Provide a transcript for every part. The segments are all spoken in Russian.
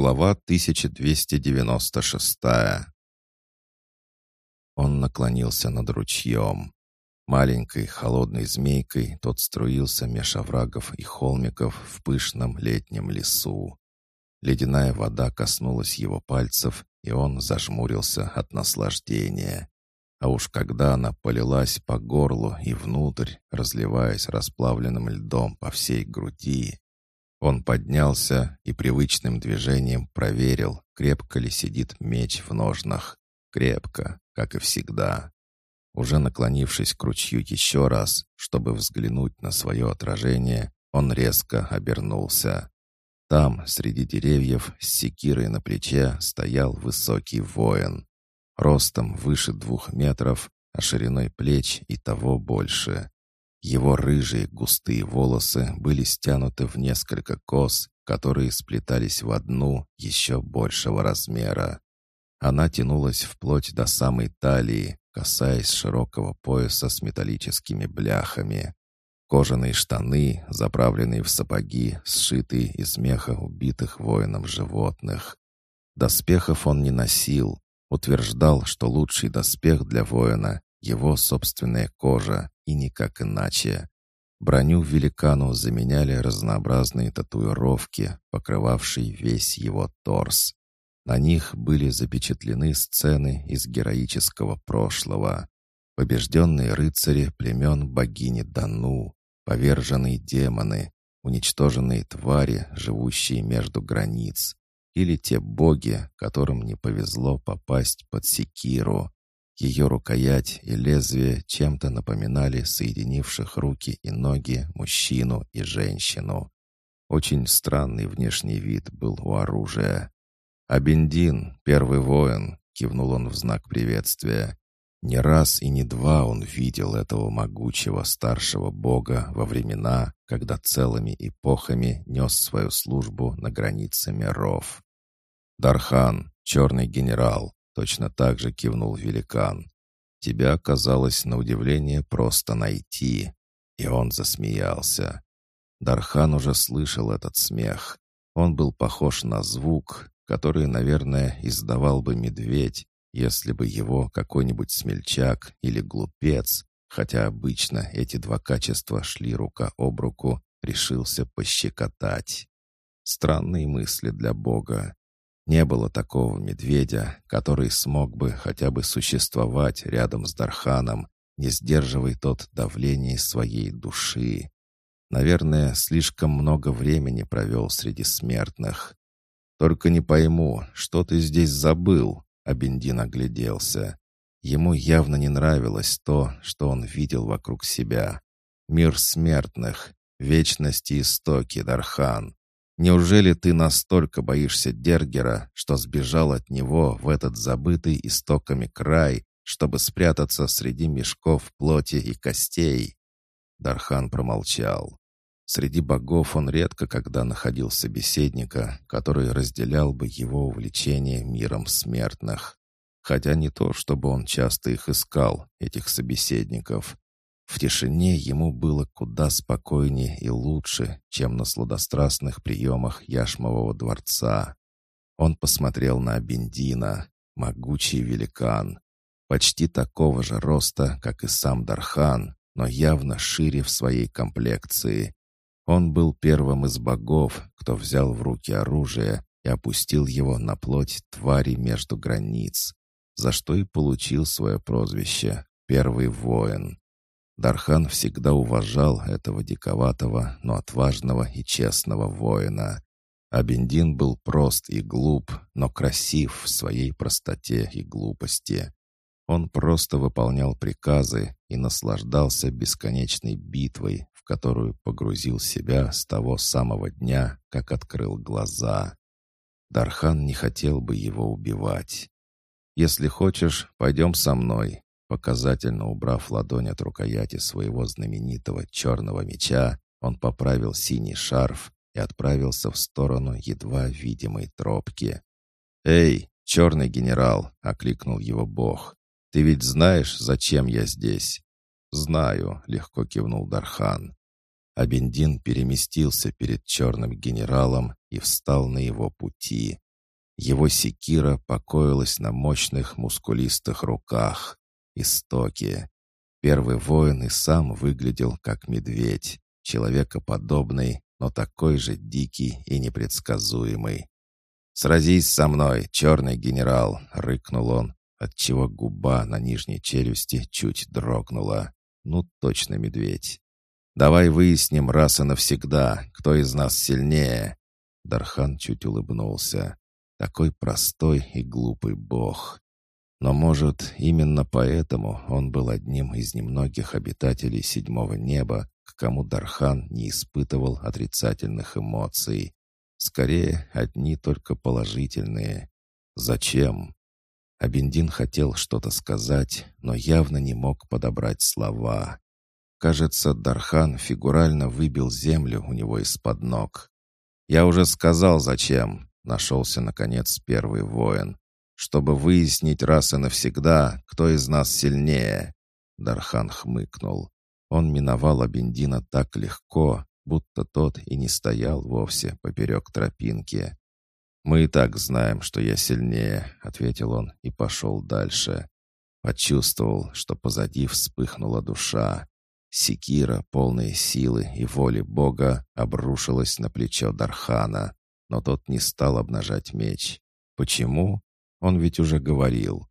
Глава 1296 Он наклонился над ручьем. Маленькой холодной змейкой тот струился меж оврагов и холмиков в пышном летнем лесу. Ледяная вода коснулась его пальцев, и он зажмурился от наслаждения. А уж когда она полилась по горлу и внутрь, разливаясь расплавленным льдом по всей груди, он поднялся и привычным движением проверил, крепко ли сидит меч в ножнах. Крепко, как и всегда. Уже наклонившись к ручью еще раз, чтобы взглянуть на свое отражение, он резко обернулся. Там, среди деревьев, с секирой на плече, стоял высокий воин. Ростом выше двух метров, а шириной плеч и того больше. Его рыжие густые волосы были стянуты в несколько кос, которые сплетались в одну еще большего размера. Она тянулась вплоть до самой талии, касаясь широкого пояса с металлическими бляхами. Кожаные штаны, заправленные в сапоги, сшитые из меха убитых воином животных. Доспехов он не носил, утверждал, что лучший доспех для воина — его собственная кожа, и никак иначе. Броню великану заменяли разнообразные татуировки, покрывавшие весь его торс. На них были запечатлены сцены из героического прошлого. Побежденные рыцари племен богини Дану, поверженные демоны, уничтоженные твари, живущие между границ, или те боги, которым не повезло попасть под секиру, ее рукоять и лезвие чем-то напоминали соединивших руки и ноги мужчину и женщину. Очень странный внешний вид был у оружия. «Абендин, первый воин», — кивнул он в знак приветствия. Не раз и не два он видел этого могучего старшего бога во времена, когда целыми эпохами нес свою службу на границе миров. Дархан, черный генерал, Точно так же кивнул великан. Тебя оказалось на удивление просто найти. И он засмеялся. Дархан уже слышал этот смех. Он был похож на звук, который, наверное, издавал бы медведь, если бы его какой-нибудь смельчак или глупец, хотя обычно эти два качества шли рука об руку, решился пощекотать. Странные мысли для Бога. Не было такого медведя, который смог бы хотя бы существовать рядом с Дарханом, не сдерживая тот давление своей души. Наверное, слишком много времени провел среди смертных. «Только не пойму, что ты здесь забыл?» — Абендин огляделся. Ему явно не нравилось то, что он видел вокруг себя. Мир смертных, вечность и истоки, Дархан. Неужели ты настолько боишься Дергера, что сбежал от него в этот забытый истоками край, чтобы спрятаться среди мешков плоти и костей?» Дархан промолчал. Среди богов он редко когда находил собеседника, который разделял бы его увлечение миром смертных. Хотя не то, чтобы он часто их искал, этих собеседников. В тишине ему было куда спокойнее и лучше, чем на сладострастных приемах Яшмового дворца. Он посмотрел на Абендина, могучий великан, почти такого же роста, как и сам Дархан, но явно шире в своей комплекции. Он был первым из богов, кто взял в руки оружие и опустил его на плоть твари между границ, за что и получил свое прозвище «Первый воин». Дархан всегда уважал этого диковатого, но отважного и честного воина. Абендин был прост и глуп, но красив в своей простоте и глупости. Он просто выполнял приказы и наслаждался бесконечной битвой, в которую погрузил себя с того самого дня, как открыл глаза. Дархан не хотел бы его убивать. «Если хочешь, пойдем со мной», Показательно убрав ладонь от рукояти своего знаменитого черного меча, он поправил синий шарф и отправился в сторону едва видимой тропки. «Эй, черный генерал!» — окликнул его бог. «Ты ведь знаешь, зачем я здесь?» «Знаю», — легко кивнул Дархан. Абендин переместился перед черным генералом и встал на его пути. Его секира покоилась на мощных мускулистых руках. Истоки. Первый воин и сам выглядел как медведь, человекоподобный, но такой же дикий и непредсказуемый. «Сразись со мной, черный генерал!» — рыкнул он, отчего губа на нижней челюсти чуть дрогнула. «Ну, точно медведь!» «Давай выясним раз и навсегда, кто из нас сильнее!» Дархан чуть улыбнулся. Такой простой и глупый бог. Но, может, именно поэтому он был одним из немногих обитателей седьмого неба, к кому Дархан не испытывал отрицательных эмоций. Скорее, одни только положительные. Зачем? Абендин хотел что-то сказать, но явно не мог подобрать слова. Кажется, Дархан фигурально выбил землю у него из-под ног. «Я уже сказал, зачем», — нашелся, наконец, первый воин. «Чтобы выяснить раз и навсегда, кто из нас сильнее». Дархан хмыкнул. Он миновал Абендина так легко, будто тот и не стоял вовсе поперек тропинки. «Мы и так знаем, что я сильнее», — ответил он и пошел дальше. Почувствовал, что позади вспыхнула душа. Секира, полная силы и воли Бога, обрушилась на плечо Дархана, но тот не стал обнажать меч. Почему? Он ведь уже говорил.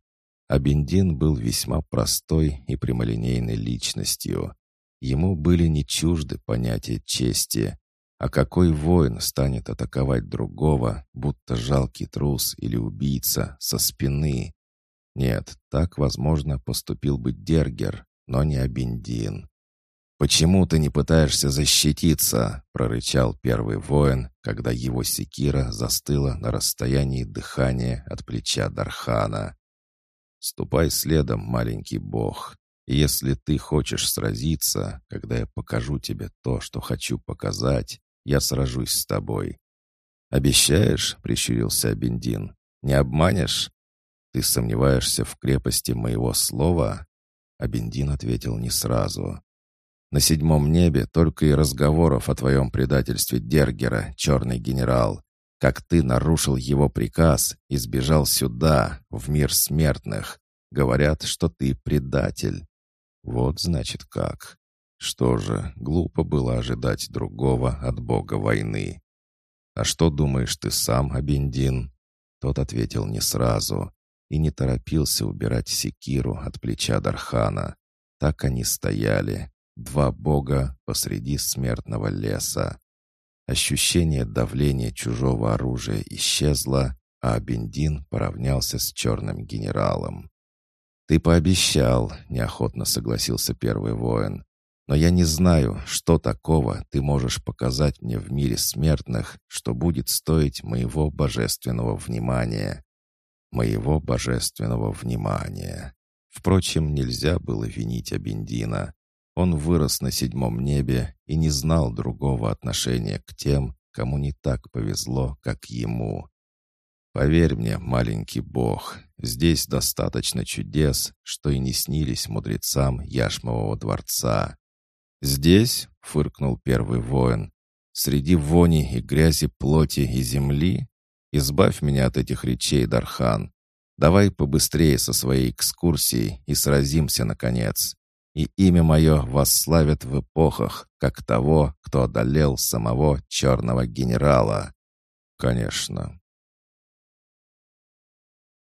Абендин был весьма простой и прямолинейной личностью. Ему были не чужды понятия чести. А какой воин станет атаковать другого, будто жалкий трус или убийца, со спины? Нет, так, возможно, поступил бы Дергер, но не Абендин. «Почему ты не пытаешься защититься?» — прорычал первый воин, когда его секира застыла на расстоянии дыхания от плеча Дархана. «Ступай следом, маленький бог. Если ты хочешь сразиться, когда я покажу тебе то, что хочу показать, я сражусь с тобой». «Обещаешь?» — прищурился Абендин. «Не обманешь? Ты сомневаешься в крепости моего слова?» Абендин ответил не сразу. «На седьмом небе только и разговоров о твоем предательстве Дергера, черный генерал. Как ты нарушил его приказ и сбежал сюда, в мир смертных. Говорят, что ты предатель. Вот значит как. Что же, глупо было ожидать другого от бога войны. «А что думаешь ты сам, Абендин?» Тот ответил не сразу и не торопился убирать секиру от плеча Дархана. Так они стояли, два бога посреди смертного леса. Ощущение давления чужого оружия исчезло, а Абендин поравнялся с черным генералом. «Ты пообещал», — неохотно согласился первый воин. «Но я не знаю, что такого ты можешь показать мне в мире смертных, что будет стоить моего божественного внимания». «Моего божественного внимания». Впрочем, нельзя было винить Абендина. Он вырос на седьмом небе и не знал другого отношения к тем, кому не так повезло, как ему. Поверь мне, маленький бог, здесь достаточно чудес, что и не снились мудрецам Яшмового дворца. «Здесь?» — фыркнул первый воин. «Среди вони и грязи плоти и земли? Избавь меня от этих речей, Дархан. Давай побыстрее со своей экскурсией и сразимся, наконец. И имя мое восславят в эпохах, как того, кто одолел самого черного генерала». «Конечно,